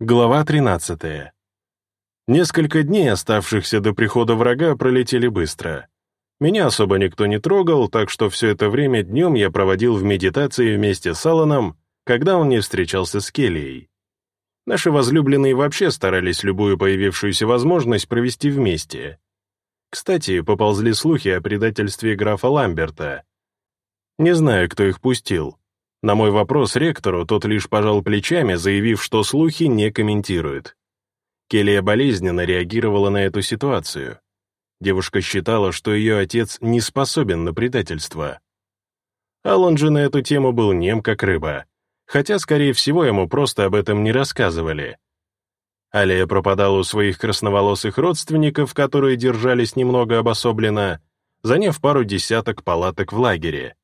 Глава 13. Несколько дней, оставшихся до прихода врага, пролетели быстро. Меня особо никто не трогал, так что все это время днем я проводил в медитации вместе с Алланом, когда он не встречался с Келлией. Наши возлюбленные вообще старались любую появившуюся возможность провести вместе. Кстати, поползли слухи о предательстве графа Ламберта. Не знаю, кто их пустил, на мой вопрос ректору тот лишь пожал плечами, заявив, что слухи не комментирует. Келия болезненно реагировала на эту ситуацию. Девушка считала, что ее отец не способен на предательство. Аллан же на эту тему был нем как рыба, хотя, скорее всего, ему просто об этом не рассказывали. Алия пропадала у своих красноволосых родственников, которые держались немного обособленно, заняв пару десяток палаток в лагере.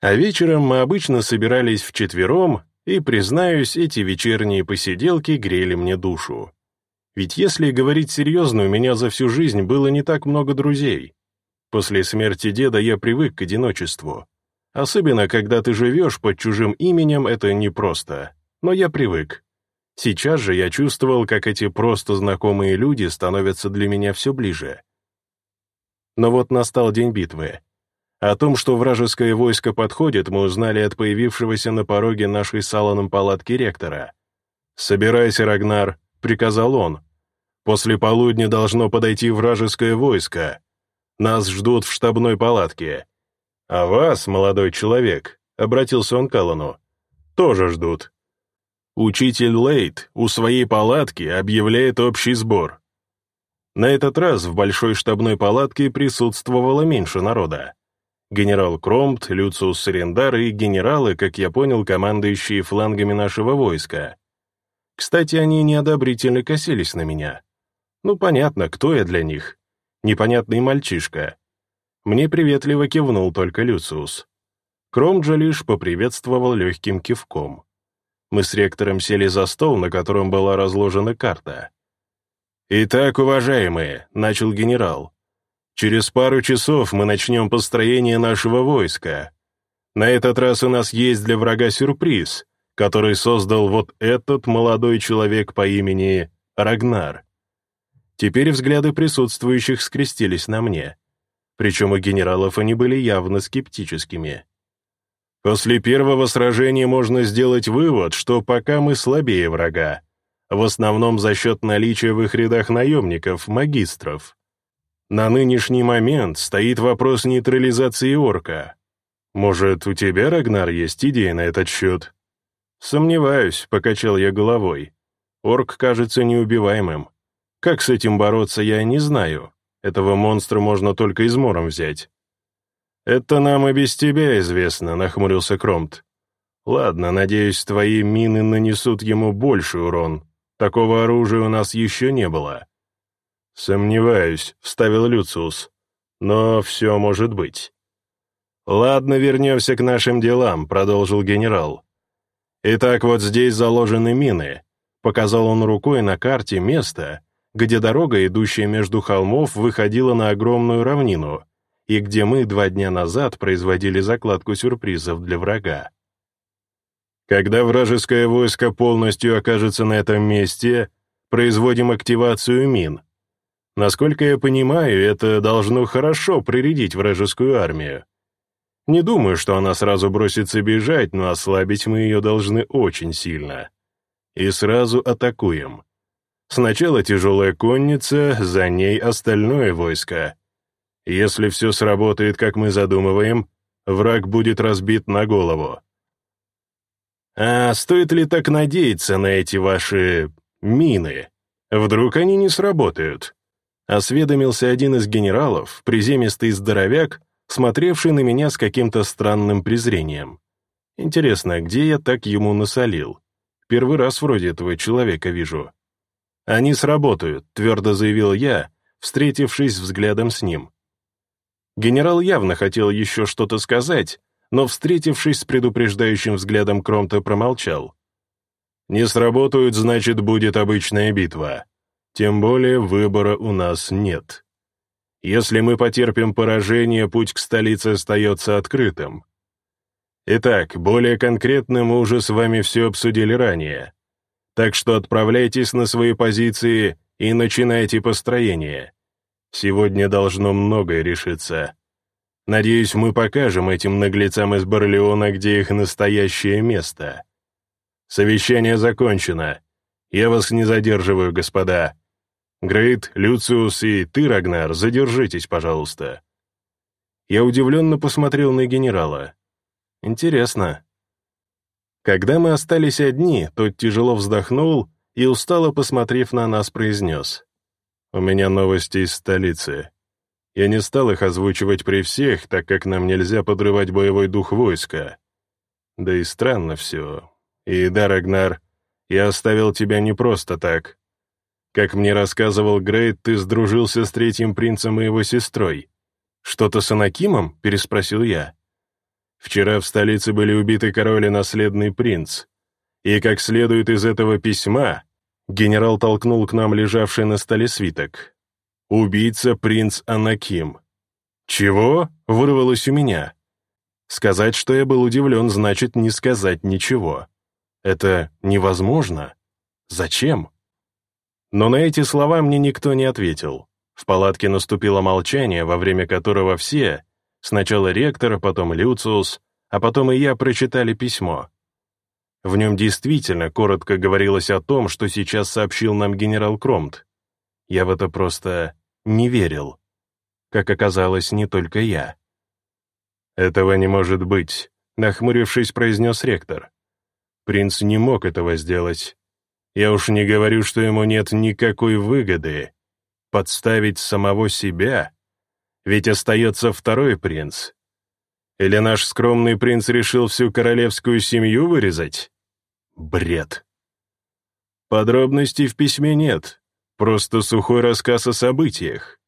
А вечером мы обычно собирались вчетвером, и, признаюсь, эти вечерние посиделки грели мне душу. Ведь если говорить серьезно, у меня за всю жизнь было не так много друзей. После смерти деда я привык к одиночеству. Особенно, когда ты живешь под чужим именем, это непросто. Но я привык. Сейчас же я чувствовал, как эти просто знакомые люди становятся для меня все ближе. Но вот настал день битвы. О том, что вражеское войско подходит, мы узнали от появившегося на пороге нашей салоном палатки ректора. «Собирайся, Рагнар», — приказал он. «После полудня должно подойти вражеское войско. Нас ждут в штабной палатке. А вас, молодой человек», — обратился он к Аллану, — «тоже ждут». Учитель Лейт у своей палатки объявляет общий сбор. На этот раз в большой штабной палатке присутствовало меньше народа генерал Кромпт, Люциус Сарендар и генералы, как я понял, командующие флангами нашего войска. Кстати, они неодобрительно косились на меня. Ну, понятно, кто я для них. Непонятный мальчишка. Мне приветливо кивнул только Люциус. Кромпт же лишь поприветствовал легким кивком. Мы с ректором сели за стол, на котором была разложена карта. «Итак, уважаемые», — начал генерал, Через пару часов мы начнем построение нашего войска. На этот раз у нас есть для врага сюрприз, который создал вот этот молодой человек по имени Рагнар. Теперь взгляды присутствующих скрестились на мне. Причем у генералов они были явно скептическими. После первого сражения можно сделать вывод, что пока мы слабее врага, в основном за счет наличия в их рядах наемников, магистров. На нынешний момент стоит вопрос нейтрализации орка. Может, у тебя, Рагнар, есть идея на этот счет? Сомневаюсь, покачал я головой. Орк кажется неубиваемым. Как с этим бороться, я не знаю. Этого монстра можно только измором взять. «Это нам и без тебя известно», — нахмурился Кромт. «Ладно, надеюсь, твои мины нанесут ему больший урон. Такого оружия у нас еще не было». «Сомневаюсь», — вставил Люциус. «Но все может быть». «Ладно, вернемся к нашим делам», — продолжил генерал. «Итак, вот здесь заложены мины», — показал он рукой на карте место, где дорога, идущая между холмов, выходила на огромную равнину, и где мы два дня назад производили закладку сюрпризов для врага. Когда вражеское войско полностью окажется на этом месте, производим активацию мин — Насколько я понимаю, это должно хорошо прирядить вражескую армию. Не думаю, что она сразу бросится бежать, но ослабить мы ее должны очень сильно. И сразу атакуем. Сначала тяжелая конница, за ней остальное войско. Если все сработает, как мы задумываем, враг будет разбит на голову. А стоит ли так надеяться на эти ваши мины? Вдруг они не сработают? Осведомился один из генералов, приземистый здоровяк, смотревший на меня с каким-то странным презрением. Интересно, где я так ему насолил? Первый раз вроде этого человека вижу. «Они сработают», — твердо заявил я, встретившись взглядом с ним. Генерал явно хотел еще что-то сказать, но, встретившись с предупреждающим взглядом Кромта, промолчал. «Не сработают, значит, будет обычная битва», тем более выбора у нас нет. Если мы потерпим поражение, путь к столице остается открытым. Итак, более конкретно мы уже с вами все обсудили ранее. Так что отправляйтесь на свои позиции и начинайте построение. Сегодня должно многое решиться. Надеюсь, мы покажем этим наглецам из Барлеона, где их настоящее место. Совещание закончено. Я вас не задерживаю, господа. Грейт, Люциус и ты, Рагнар, задержитесь, пожалуйста. Я удивленно посмотрел на генерала. Интересно. Когда мы остались одни, тот тяжело вздохнул и, устало посмотрев на нас, произнес. «У меня новости из столицы. Я не стал их озвучивать при всех, так как нам нельзя подрывать боевой дух войска. Да и странно все. И да, Рагнар, я оставил тебя не просто так. Как мне рассказывал Грейт, ты сдружился с третьим принцем и его сестрой. Что-то с Анакимом? переспросил я. Вчера в столице были убиты король и наследный принц. И как следует из этого письма, генерал толкнул к нам лежавший на столе свиток. Убийца принц Анаким. Чего? Вырвалось у меня. Сказать, что я был удивлен, значит не сказать ничего. Это невозможно. Зачем? Но на эти слова мне никто не ответил. В палатке наступило молчание, во время которого все, сначала ректор, потом Люциус, а потом и я прочитали письмо. В нем действительно коротко говорилось о том, что сейчас сообщил нам генерал Кромт. Я в это просто не верил. Как оказалось, не только я. «Этого не может быть», — нахмурившись, произнес ректор. «Принц не мог этого сделать. Я уж не говорю, что ему нет никакой выгоды. Подставить самого себя? Ведь остается второй принц. Или наш скромный принц решил всю королевскую семью вырезать? Бред. Подробностей в письме нет, Просто сухой рассказ о событиях.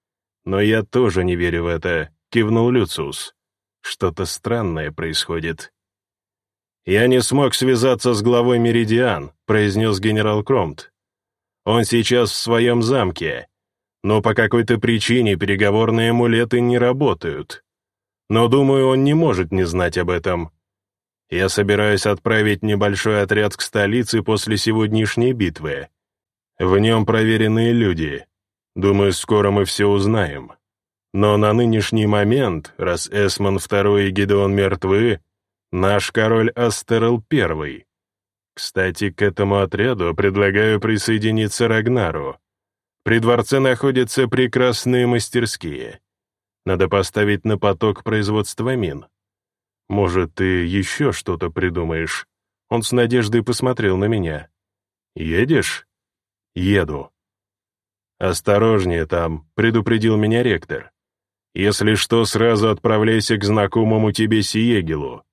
Но я тоже не верю в это, кивнул Люциус. Что-то странное происходит. «Я не смог связаться с главой Меридиан», — произнес генерал Кромт. «Он сейчас в своем замке, но по какой-то причине переговорные амулеты не работают. Но, думаю, он не может не знать об этом. Я собираюсь отправить небольшой отряд к столице после сегодняшней битвы. В нем проверенные люди. Думаю, скоро мы все узнаем. Но на нынешний момент, раз Эсман II и Гедеон мертвы, наш король Астерл первый. Кстати, к этому отряду предлагаю присоединиться Рагнару. При дворце находятся прекрасные мастерские. Надо поставить на поток производства мин. Может, ты еще что-то придумаешь?» Он с надеждой посмотрел на меня. «Едешь?» Еду. «Осторожнее там», — предупредил меня ректор. «Если что, сразу отправляйся к знакомому тебе Сиегелу.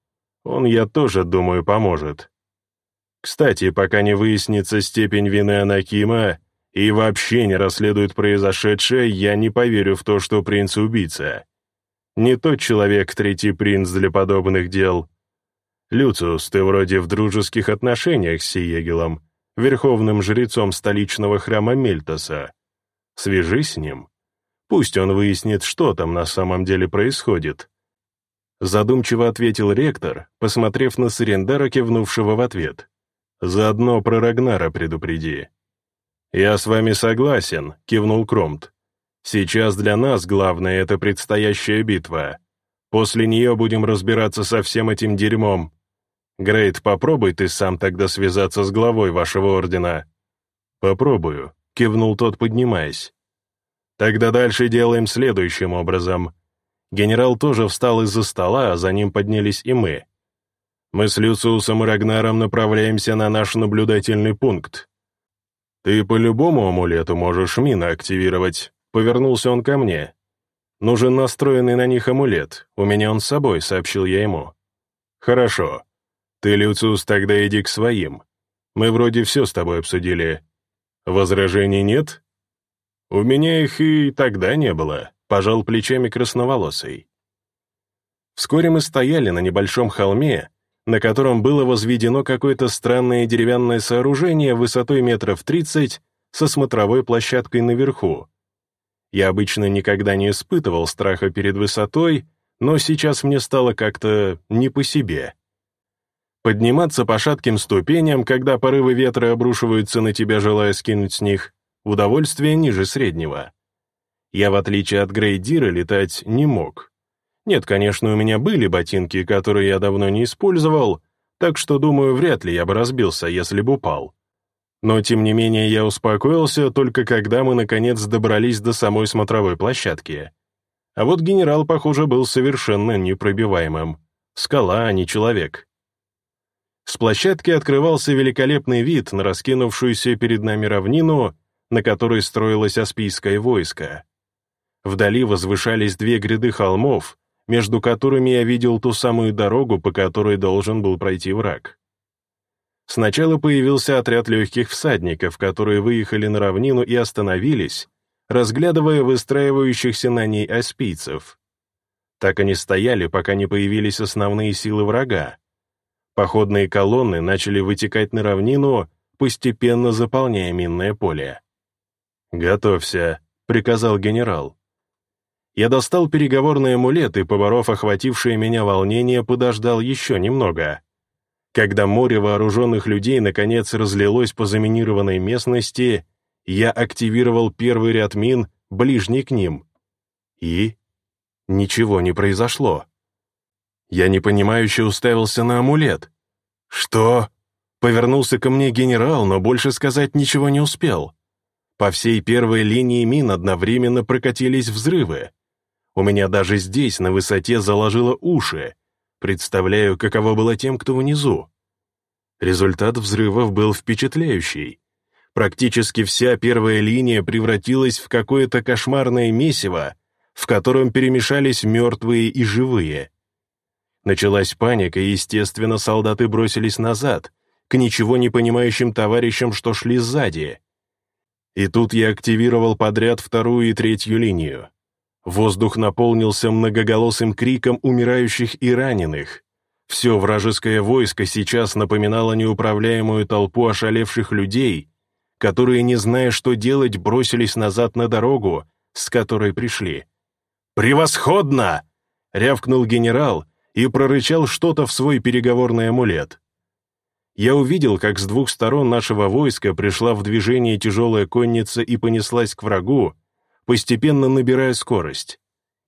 Он, я тоже, думаю, поможет. Кстати, пока не выяснится степень вины Анакима и вообще не расследует произошедшее, я не поверю в то, что принц убийца. Не тот человек, третий принц для подобных дел. Люциус, ты вроде в дружеских отношениях с Сиегелом, верховным жрецом столичного храма Мельтоса. Свяжись с ним. Пусть он выяснит, что там на самом деле происходит. Задумчиво ответил ректор, посмотрев на Сарендара, кивнувшего в ответ. «Заодно про Рагнара предупреди». «Я с вами согласен», — кивнул Кромт. «Сейчас для нас главное — это предстоящая битва. После нее будем разбираться со всем этим дерьмом, Грейт, попробуй ты сам тогда связаться с главой вашего ордена». «Попробую», — кивнул тот, поднимаясь. «Тогда дальше делаем следующим образом. Генерал тоже встал из-за стола, а за ним поднялись и мы. Мы с Люциусом и Рагнаром направляемся на наш наблюдательный пункт. Ты по любому амулету можешь мины активировать», — повернулся он ко мне. «Нужен настроенный на них амулет, у меня он с собой», — сообщил я ему. «Хорошо. Ты, Люциус, тогда иди к своим. Мы вроде все с тобой обсудили. Возражений нет? У меня их и тогда не было, пожал плечами красноволосый. Вскоре мы стояли на небольшом холме, на котором было возведено какое-то странное деревянное сооружение высотой метров тридцать со смотровой площадкой наверху. Я обычно никогда не испытывал страха перед высотой, но сейчас мне стало как-то не по себе. Подниматься по шатким ступеням, когда порывы ветра обрушиваются на тебя, желая скинуть с них, удовольствие ниже среднего. Я, в отличие от Грейдира, летать не мог. Нет, конечно, у меня были ботинки, которые я давно не использовал, так что, думаю, вряд ли я бы разбился, если бы упал. Но, тем не менее, я успокоился только когда мы, наконец, добрались до самой смотровой площадки. А вот генерал, похоже, был совершенно непробиваемым. Скала, а не человек. С площадки открывался великолепный вид на раскинувшуюся перед нами равнину, на которой строилось аспийское войско. Вдали возвышались две гряды холмов, между которыми я видел ту самую дорогу, по которой должен был пройти враг. Сначала появился отряд легких всадников, которые выехали на равнину и остановились, разглядывая выстраивающихся на ней аспийцев. Так они стояли, пока не появились основные силы врага, Походные колонны начали вытекать на равнину, постепенно заполняя минное поле. «Готовься», — приказал генерал. Я достал переговорный амулет и, поборов охватившее меня волнение, подождал еще немного. Когда море вооруженных людей наконец разлилось по заминированной местности, я активировал первый ряд мин, ближний к ним. И ничего не произошло. Я непонимающе уставился на амулет. «Что?» Повернулся ко мне генерал, но больше сказать ничего не успел. По всей первой линии мин одновременно прокатились взрывы. У меня даже здесь, на высоте, заложило уши. Представляю, каково было тем, кто внизу. Результат взрывов был впечатляющий. Практически вся первая линия превратилась в какое-то кошмарное месиво, в котором перемешались мертвые и живые. Началась паника, и, естественно, солдаты бросились назад, к ничего не понимающим товарищам, что шли сзади. И тут я активировал подряд вторую и третью линию. Воздух наполнился многоголосым криком умирающих и раненых. Все вражеское войско сейчас напоминало неуправляемую толпу ошалевших людей, которые, не зная, что делать, бросились назад на дорогу, с которой пришли. «Превосходно!» — рявкнул генерал, и прорычал что-то в свой переговорный амулет. Я увидел, как с двух сторон нашего войска пришла в движение тяжелая конница и понеслась к врагу, постепенно набирая скорость.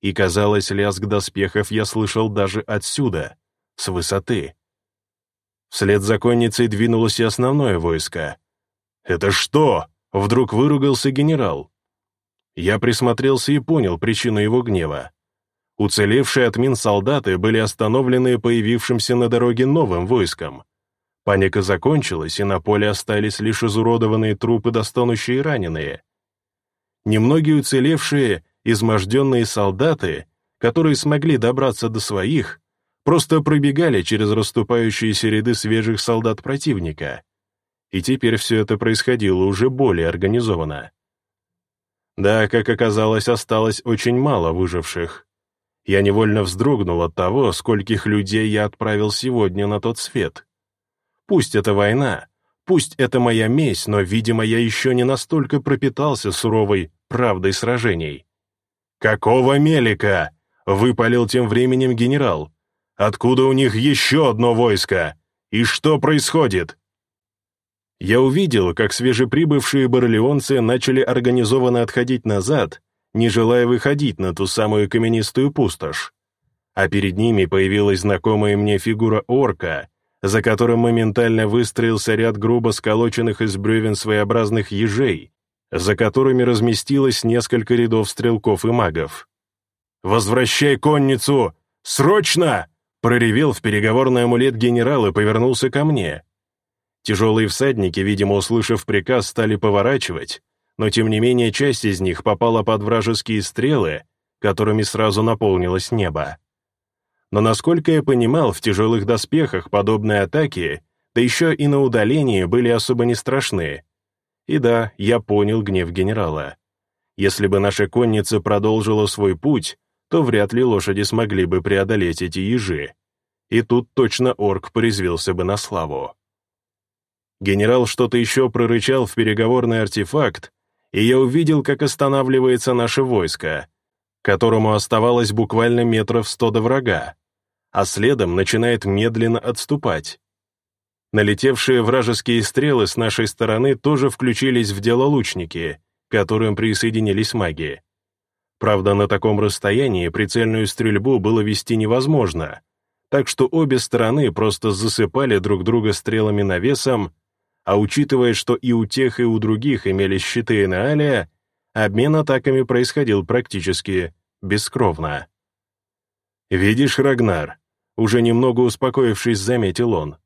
И, казалось, лязг доспехов я слышал даже отсюда, с высоты. Вслед за конницей двинулось и основное войско. «Это что?» — вдруг выругался генерал. Я присмотрелся и понял причину его гнева. Уцелевшие от мин солдаты были остановлены появившимся на дороге новым войском. Паника закончилась, и на поле остались лишь изуродованные трупы, достанущие раненые. Немногие уцелевшие, изможденные солдаты, которые смогли добраться до своих, просто пробегали через расступающиеся ряды свежих солдат противника. И теперь все это происходило уже более организованно. Да, как оказалось, осталось очень мало выживших. Я невольно вздрогнул от того, скольких людей я отправил сегодня на тот свет. Пусть это война, пусть это моя месть, но, видимо, я еще не настолько пропитался суровой правдой сражений. «Какого мелика?» — выпалил тем временем генерал. «Откуда у них еще одно войско? И что происходит?» Я увидел, как свежеприбывшие барлеонцы начали организованно отходить назад, не желая выходить на ту самую каменистую пустошь. А перед ними появилась знакомая мне фигура орка, за которым моментально выстроился ряд грубо сколоченных из бревен своеобразных ежей, за которыми разместилось несколько рядов стрелков и магов. «Возвращай конницу! Срочно!» проревел в переговорный амулет генерал и повернулся ко мне. Тяжелые всадники, видимо, услышав приказ, стали поворачивать, но тем не менее часть из них попала под вражеские стрелы, которыми сразу наполнилось небо. Но насколько я понимал, в тяжелых доспехах подобные атаки, да еще и на удалении, были особо не страшны. И да, я понял гнев генерала. Если бы наша конница продолжила свой путь, то вряд ли лошади смогли бы преодолеть эти ежи. И тут точно орк порезвился бы на славу. Генерал что-то еще прорычал в переговорный артефакт, и я увидел, как останавливается наше войско, которому оставалось буквально метров сто до врага, а следом начинает медленно отступать. Налетевшие вражеские стрелы с нашей стороны тоже включились в дело лучники, к которым присоединились маги. Правда, на таком расстоянии прицельную стрельбу было вести невозможно, так что обе стороны просто засыпали друг друга стрелами навесом, а учитывая, что и у тех, и у других имелись щиты на Алия, обмен атаками происходил практически бескровно. «Видишь, Рагнар?» — уже немного успокоившись, заметил он.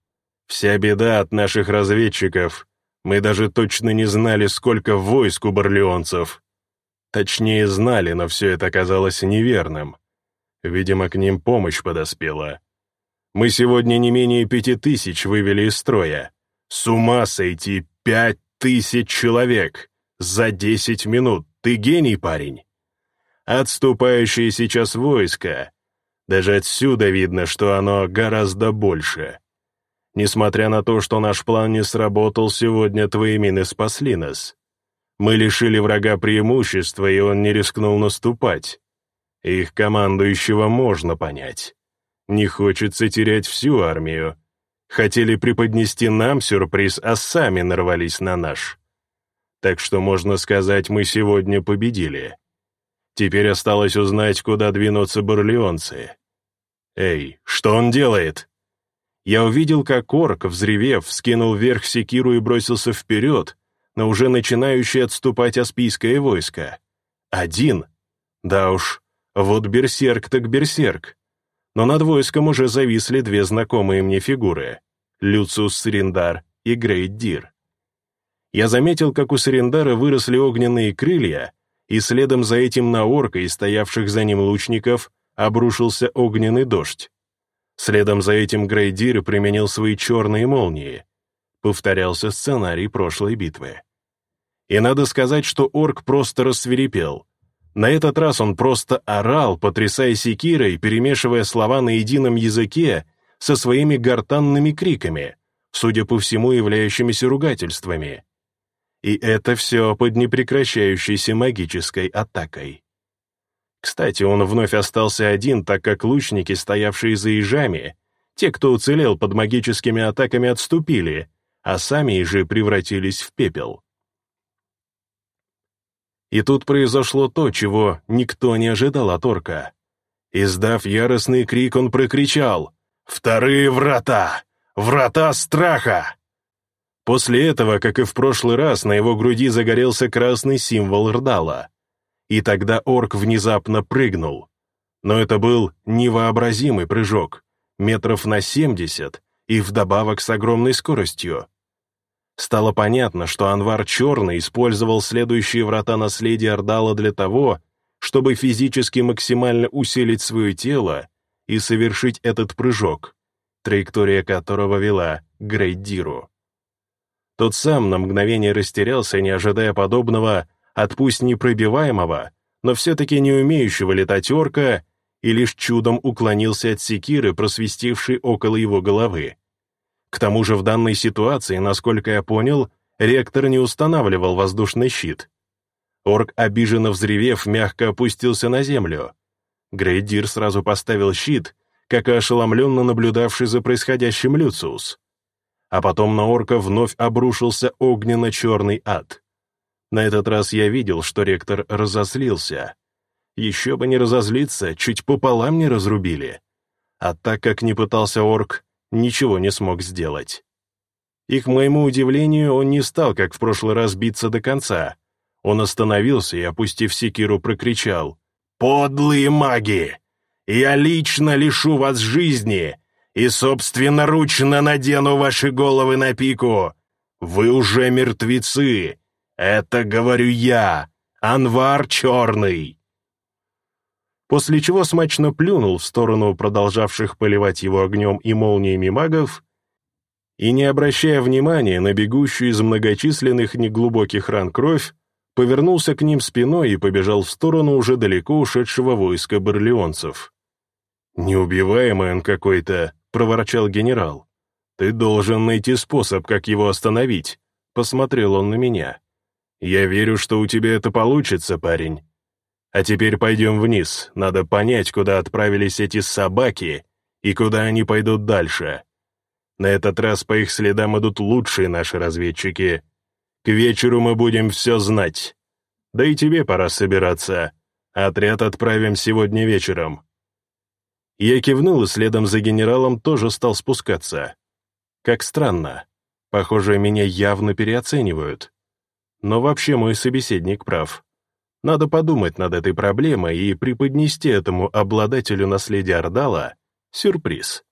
«Вся беда от наших разведчиков. Мы даже точно не знали, сколько войск у барлеонцев. Точнее, знали, но все это оказалось неверным. Видимо, к ним помощь подоспела. Мы сегодня не менее пяти тысяч вывели из строя. С ума сойти, пять тысяч человек! За десять минут! Ты гений, парень! Отступающее сейчас войско. Даже отсюда видно, что оно гораздо больше. Несмотря на то, что наш план не сработал, сегодня твои мины спасли нас. Мы лишили врага преимущества, и он не рискнул наступать. Их командующего можно понять. Не хочется терять всю армию. Хотели преподнести нам сюрприз, а сами нарвались на наш. Так что, можно сказать, мы сегодня победили. Теперь осталось узнать, куда двинутся барлеонцы. «Эй, что он делает?» Я увидел, как орк, взревев, скинул вверх секиру и бросился вперед, на уже начинающее отступать аспийское войско. Один. Да уж, вот берсерк так берсерк. Но над войском уже зависли две знакомые мне фигуры — Люциус Сарендар и Грейдир. Я заметил, как у Сарендара выросли огненные крылья, и следом за этим на орка и стоявших за ним лучников обрушился огненный дождь. Следом за этим Грейдир применил свои черные молнии. Повторялся сценарий прошлой битвы. И надо сказать, что орк просто рассверепел. На этот раз он просто орал, потрясая секирой, перемешивая слова на едином языке со своими гортанными криками, судя по всему, являющимися ругательствами. И это все под непрекращающейся магической атакой. Кстати, он вновь остался один, так как лучники, стоявшие за ежами, те, кто уцелел под магическими атаками, отступили, а сами ежи превратились в пепел. И тут произошло то, чего никто не ожидал от орка. Издав яростный крик, он прокричал «Вторые врата! Врата страха!» После этого, как и в прошлый раз, на его груди загорелся красный символ Рдала. И тогда орк внезапно прыгнул. Но это был невообразимый прыжок, метров на 70, и вдобавок с огромной скоростью. Стало понятно, что Анвар Черный использовал следующие врата наследия Ордала для того, чтобы физически максимально усилить свое тело и совершить этот прыжок, траектория которого вела к Грейдиру. Тот сам на мгновение растерялся, не ожидая подобного от пусть непробиваемого, но все-таки не умеющего летать орка, и лишь чудом уклонился от секиры, просвистевшей около его головы. К тому же в данной ситуации, насколько я понял, ректор не устанавливал воздушный щит. Орк, обиженно взревев, мягко опустился на землю. Грейдир сразу поставил щит, как и ошеломленно наблюдавший за происходящим Люциус. А потом на орка вновь обрушился огненно-черный ад. На этот раз я видел, что ректор разозлился. Еще бы не разозлиться, чуть пополам не разрубили. А так как не пытался орк, ничего не смог сделать. И, к моему удивлению, он не стал, как в прошлый раз, биться до конца. Он остановился и, опустив секиру, прокричал. «Подлые маги! Я лично лишу вас жизни и собственноручно надену ваши головы на пику! Вы уже мертвецы! Это говорю я, Анвар Черный!» После чего смачно плюнул в сторону продолжавших поливать его огнем и молниями магов и, не обращая внимания на бегущую из многочисленных неглубоких ран кровь, повернулся к ним спиной и побежал в сторону уже далеко ушедшего войска барлеонцев. «Неубиваемый он какой-то», — проворчал генерал. «Ты должен найти способ, как его остановить», — посмотрел он на меня. «Я верю, что у тебя это получится, парень. А теперь пойдем вниз, надо понять, куда отправились эти собаки и куда они пойдут дальше. На этот раз по их следам идут лучшие наши разведчики. К вечеру мы будем все знать. Да и тебе пора собираться. Отряд отправим сегодня вечером». Я кивнул и следом за генералом тоже стал спускаться. Как странно. Похоже, меня явно переоценивают. Но вообще мой собеседник прав. Надо подумать над этой проблемой и преподнести этому обладателю наследия Ордала сюрприз.